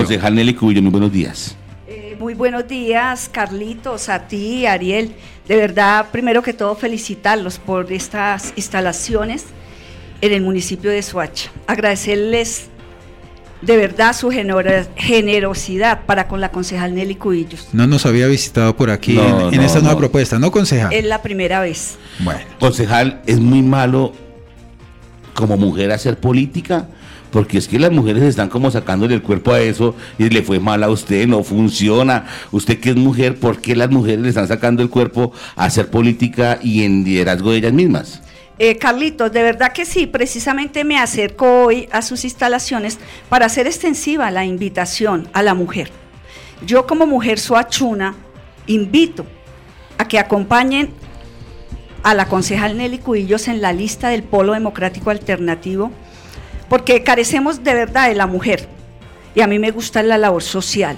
Concejal Nelly Cubillo, muy buenos días. Eh, muy buenos días, Carlitos, a ti, Ariel. De verdad, primero que todo, felicitarlos por estas instalaciones en el municipio de Soacha. Agradecerles de verdad su generosidad para con la concejal Nelly Cubillos. No nos había visitado por aquí en, esta nueva propuesta, ¿no, concejal? Es la primera vez. Bueno. Concejal, ¿es muy malo como mujer hacer política? Porque es que las mujeres están como sacándole el cuerpo a eso y le fue mal a usted, no funciona. Usted que es mujer, ¿por qué las mujeres le están sacando el cuerpo a hacer política y en liderazgo de ellas mismas? Eh, Carlitos, de verdad que sí, precisamente me acerco hoy a sus instalaciones para hacer extensiva la invitación a la mujer. Yo como mujer soachuna invito a que acompañen a la concejal Nelly Cuillos en la lista del Polo Democrático Alternativo, porque carecemos de verdad de la mujer y a mí me gusta la labor social.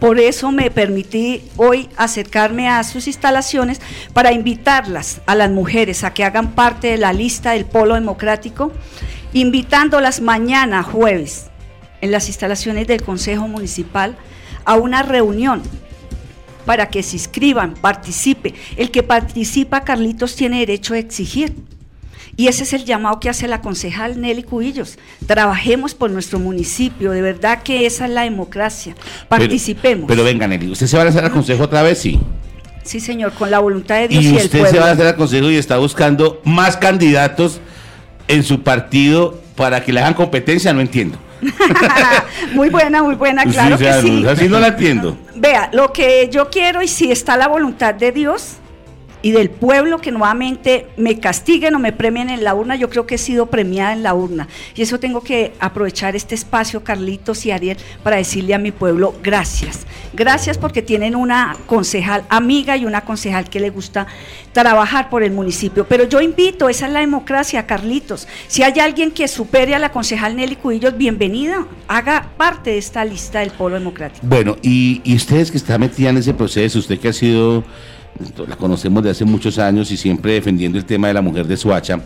Por eso me permití hoy acercarme a sus instalaciones para invitarlas a las mujeres a que hagan parte de la lista del Polo Democrático, invitándolas mañana jueves en las instalaciones del Consejo Municipal a una reunión para que se inscriban, participe. El que participa, Carlitos, tiene derecho a exigir. Y ese es el llamado que hace la concejal Nelly Cubillos. Trabajemos por nuestro municipio, de verdad que esa es la democracia. Participemos. Pero, venga, Nelly, ¿usted se va a hacer al consejo otra vez? Sí. Sí, señor, con la voluntad de Dios y, y usted se va a hacer al consejo y está buscando más candidatos en su partido para que le hagan competencia, no entiendo. muy buena, muy buena, claro que sí. Así no la entiendo. Vea, lo que yo quiero y si está la voluntad de Dios, y del pueblo que nuevamente me castiguen o me premien en la urna, yo creo que he sido premiada en la urna. Y eso tengo que aprovechar este espacio, Carlitos y Ariel, para decirle a mi pueblo gracias. Gracias porque tienen una concejal amiga y una concejal que le gusta trabajar por el municipio. Pero yo invito, esa es la democracia, Carlitos. Si hay alguien que supere a la concejal Nelly Cuillos, bienvenida, haga parte de esta lista del Polo Democrático. Bueno, y, y ustedes que están metidas en ese proceso, usted que ha sido la conocemos de hace muchos años y siempre defendiendo el tema de la mujer de Suacha.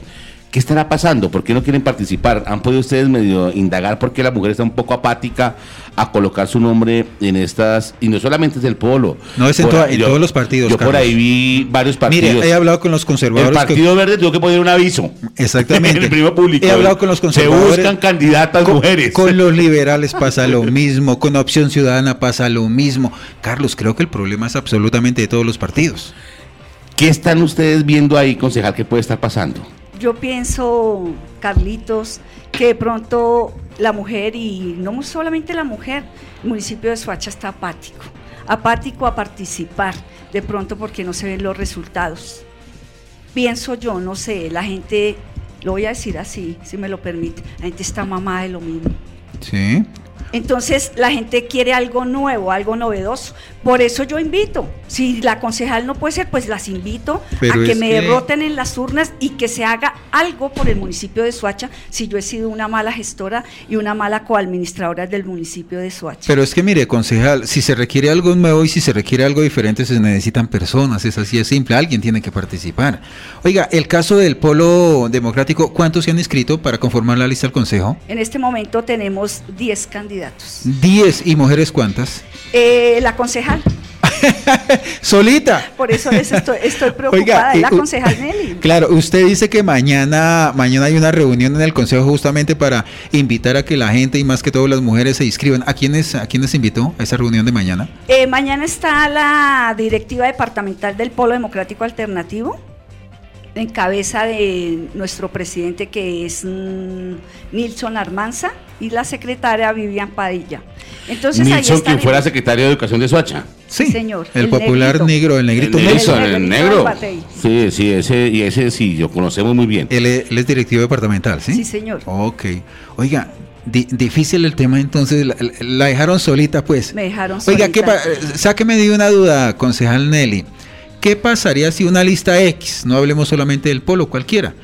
¿Qué estará pasando? ¿Por qué no quieren participar? ¿Han podido ustedes medio indagar por qué la mujer está un poco apática a colocar su nombre en estas, y no solamente es el polo? No, es en, todos los partidos. Yo por ahí vi varios partidos. Mire, he hablado con los conservadores. El Partido Verde tuvo que poner un aviso. Exactamente. en el primer público. He hablado con los conservadores. Se buscan candidatas mujeres. Con los liberales pasa lo mismo, con Opción Ciudadana pasa lo mismo. Carlos, creo que el problema es absolutamente de todos los partidos. ¿Qué están ustedes viendo ahí, concejal, qué puede estar pasando? Yo pienso, Carlitos, que de pronto la mujer, y no solamente la mujer, el municipio de Soacha está apático, apático a participar, de pronto porque no se ven los resultados. Pienso yo, no sé, la gente, lo voy a decir así, si me lo permite, la gente está mamada de lo mismo. Sí. Entonces la gente quiere algo nuevo, algo novedoso. Por eso yo invito. Si la concejal no puede ser, pues las invito a que me derroten en las urnas y que se haga algo por el municipio de Soacha si yo he sido una mala gestora y una mala coadministradora del municipio de Soacha. Pero es que mire, concejal, si se requiere algo nuevo y si se requiere algo diferente, se necesitan personas. Es así de simple. Alguien tiene que participar. Oiga, el caso del Polo Democrático, ¿cuántos se han inscrito para conformar la lista del Consejo? En este momento tenemos 10 candidatos. 10 y mujeres cuántas? Eh, la concejal. Solita. Por eso estoy, preocupada, la concejal Nelly. Claro, usted dice que mañana, mañana hay una reunión en el Consejo justamente para invitar a que la gente y más que todo las mujeres se inscriban. ¿A quiénes, a quiénes invitó a esa reunión de mañana? Eh, mañana está la directiva departamental del Polo Democrático Alternativo en cabeza de nuestro presidente que es mm, Nilson Armanza y la secretaria Vivian Padilla. Entonces, Nilson, quien fuera secretario de Educación de Soacha. Sí, señor. El, popular negro, el negrito. El, el, negro. Sí, sí, ese, y ese sí, yo conocemos muy bien. Él, es directivo departamental, ¿sí? Sí, señor. Ok. Oiga, difícil el tema, entonces la, dejaron solita, pues. Me dejaron solita. Oiga, ¿qué sáqueme de una duda, concejal Nelly. ¿Qué pasaría si una lista X, no hablemos solamente del polo, cualquiera,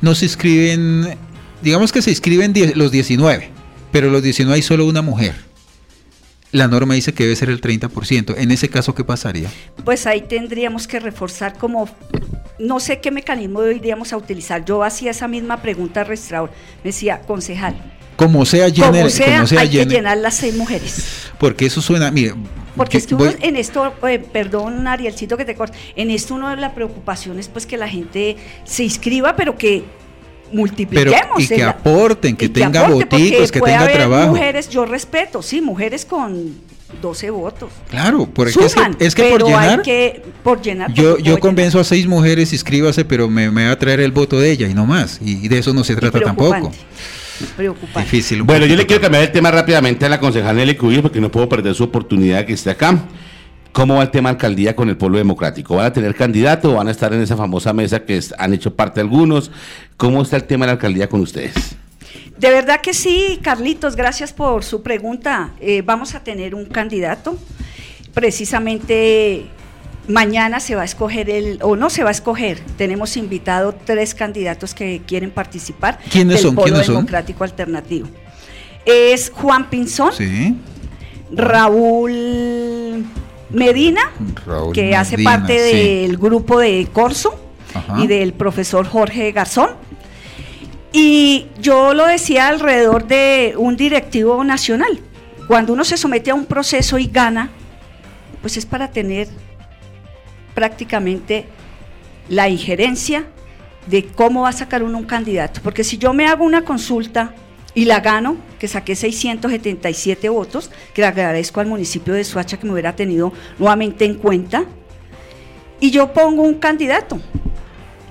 no se inscriben, digamos que se inscriben los 19, pero los 19 hay solo una mujer? La norma dice que debe ser el 30%. En ese caso, ¿qué pasaría? Pues ahí tendríamos que reforzar como, no sé qué mecanismo iríamos a utilizar. Yo hacía esa misma pregunta al registrador. Me decía, concejal, Como sea, llene, como sea, como sea hay llene. que llenar las seis mujeres. Porque eso suena, mire. Porque es que uno voy- en esto, eh, perdón Arielcito que te corte, en esto uno de la preocupación es pues que la gente se inscriba, pero que multipliquemos. Pero, y que la- aporten, que tenga aporte, boticos, que puede tenga haber trabajo. mujeres, yo respeto, sí, mujeres con 12 votos. Claro, porque es que, Suman, es que por llenar. que, por llenar. Yo, yo convenzo a seis mujeres, inscríbase, pero me, me va a traer el voto de ella y no más. Y, y de eso no se trata tampoco. Preocupante, Preocupante. Difícil. Bueno, yo le quiero cambiar el tema rápidamente a la concejal Nelly Cubillos porque no puedo perder su oportunidad que esté acá. ¿Cómo va el tema alcaldía con el pueblo democrático? ¿Van a tener candidato o van a estar en esa famosa mesa que es- han hecho parte algunos? ¿Cómo está el tema de la alcaldía con ustedes? De verdad que sí, Carlitos, gracias por su pregunta. Eh, vamos a tener un candidato. Precisamente mañana se va a escoger el, o no se va a escoger, tenemos invitado tres candidatos que quieren participar ¿Quiénes del son? Polo ¿Quiénes son? Democrático Alternativo. Es Juan Pinzón, Sí. Raúl Medina, Raúl que hace parte sí. del grupo de Corso Ajá. y del profesor Jorge Garzón. Y yo lo decía alrededor de un directivo nacional. Cuando uno se somete a un proceso y gana, pues es para tener prácticamente la injerencia de cómo va a sacar uno un candidato. Porque si yo me hago una consulta y la gano, que saqué 677 votos, que le agradezco al municipio de Suacha que me hubiera tenido nuevamente en cuenta, y yo pongo un candidato,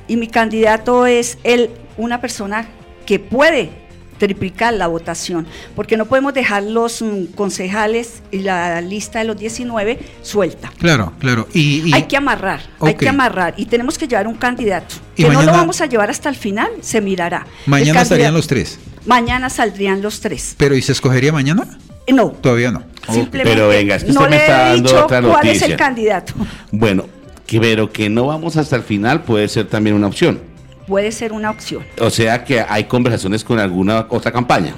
y mi candidato es él, una persona que puede triplicar la votación, porque no podemos dejar los mm, concejales y la lista de los 19 suelta. Claro, claro. Y, y- Hay que amarrar, hay que amarrar y tenemos que llevar un candidato. Y que no lo vamos a llevar hasta el final, se mirará. El mañana estarían los tres. Mañana saldrían los tres. Pero ¿y se escogería mañana? Eh, No, Todavía no. Simplemente Pero venga, es que no usted me le está dando dicho otra cuál es noticia. el candidato. Bueno, que, pero que no vamos hasta el final puede ser también una opción. Puede ser una opción. O sea que hay conversaciones con alguna otra campaña.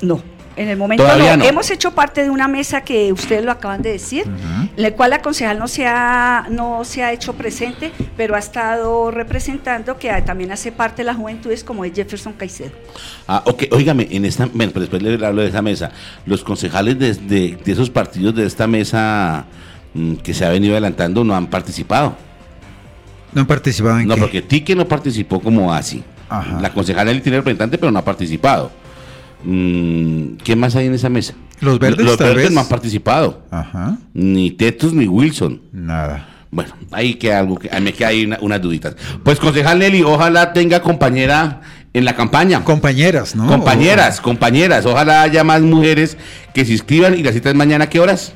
No, en el momento no. no. Hemos hecho parte de una mesa que ustedes lo acaban de decir, en la cual la concejal no se ha, no se ha hecho presente, pero ha estado representando que también hace parte de las juventudes como es Jefferson Caicedo. Ah, ok, óigame, en esta, bueno, pero después le hablo de esa mesa. Los concejales de, de- de esos partidos de esta mesa mm, que se ha venido adelantando no han participado. No han participado en No, qué? porque Tique no participó como así. Ajá. La concejala él tiene representante, pero no ha participado. Mm, ¿Qué más hay en esa mesa? Los verdes, Los verdes vez. no han participado. Ajá. Ni Tetus ni Wilson. Nada. Bueno, ahí queda algo, que, me queda ahí una- unas duditas. Pues concejal Nelly, ojalá tenga compañera en la campaña. Compañeras, ¿no? Compañeras, compañeras, ojalá haya más mujeres que se inscriban y las citas mañana, ¿a qué horas?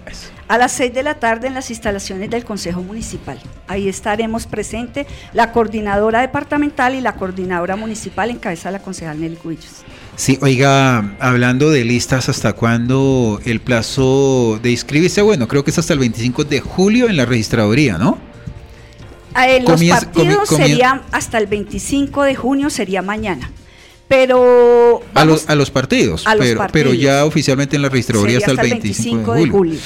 A las 6 de la tarde en las instalaciones del Consejo Municipal. Ahí estaremos presentes la coordinadora departamental y la coordinadora municipal en cabeza de la concejal Nelly Cubillos. Sí, oiga, hablando de listas, ¿hasta cuándo el plazo de inscribirse? Bueno, creo que es hasta el 25 de julio en la registraduría, ¿no? Eh, los Comienza- partidos comi- serían hasta el 25 de junio, sería mañana. Pero A los, a los partidos, a los pero, partidos. pero ya oficialmente en la registraduría hasta el 25, de julio.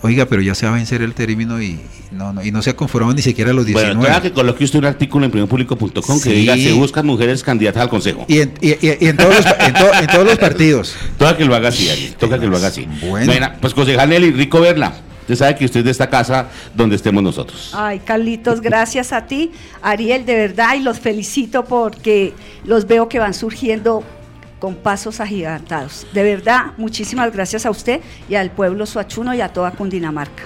Oiga, pero ya se va a vencer el término y, y no, no, y no se ha conformado ni siquiera a los 19. Bueno, que coloque usted un artículo en primerpublico.com que diga se buscan mujeres candidatas al consejo. y, en, y- y- y en todos los, en to- en todos los partidos. Toca que lo haga así, Ariel, toca que lo haga así. Bueno. pues concejal Nelly, rico verla. Usted sabe que usted es de esta casa donde estemos nosotros. Ay, Carlitos, gracias a ti, Ariel, de verdad, y los felicito porque los veo que van surgiendo con pasos agigantados. De verdad, muchísimas gracias a usted y al pueblo suachuno y a toda Cundinamarca.